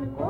हमको